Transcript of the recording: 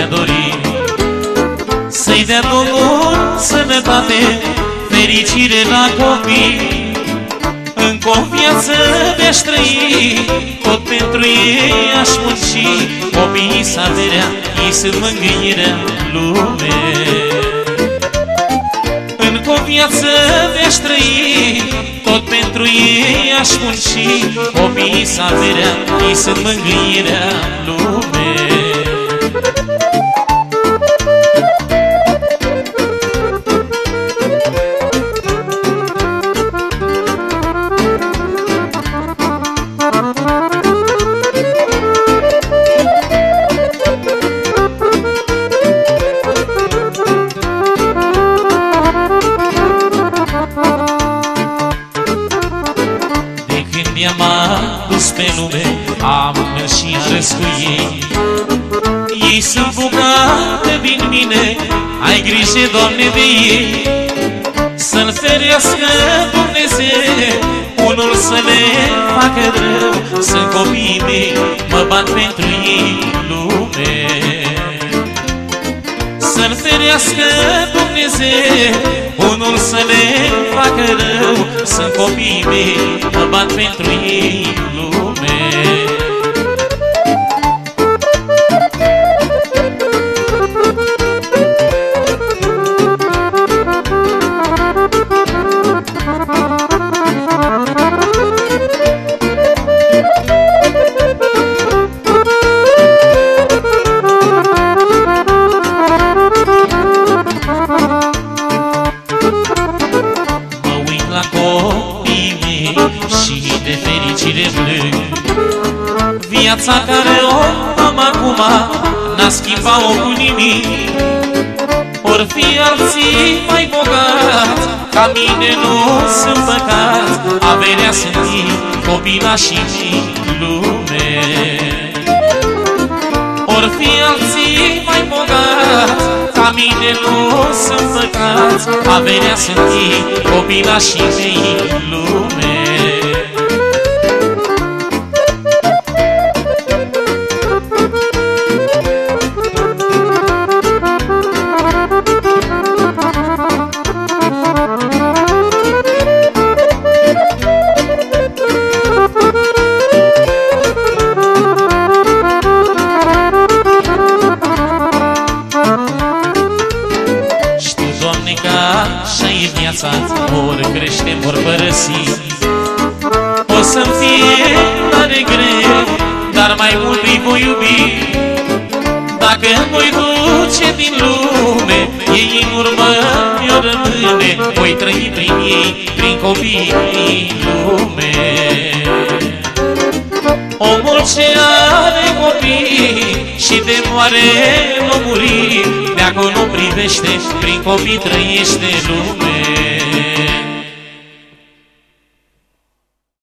mi-a dorit Să-i dea Domnul sănătate, fericire la copii. Încă o viață de-aș trăi Tot pentru ei aș munci. Copiii să averea Ei sunt mângâierea lume. Încă o viață de-aș trăi Tot pentru ei aș munci. Copiii să averea Ei sunt mângâierea lume pe lume Am mers și arăs cu ei. Ei sunt bugate din mine Ai grijă, Doamne, de ei. Să-l ferească Dumnezeu Unul să le facă rău Sunt copiii mei Mă bat pentru ei lume. Să-l ferească Dumnezeu unul să le facă rău Sunt copiii mei, mă bat pentru ei lume Viața care o am acum N-a schimbat-o cu nimic. Or fi alții mai bogați Ca mine nu sunt păcați Averea sunt mii, copilașii mii lume. Or fi alții mai bogați Ca mine nu sunt păcați Averea sunt mii, copilașii mei lume viața Ori crește, ori părăsi. O să-mi fie tare greu Dar mai mult îi voi iubi. Dacă voi duce din lume Ei în urmă mi-o rămâne Voi trăi prin ei, prin copiii din lume. Omul ce are copii și de moare nu muri De acolo privește, prin copii trăiește lume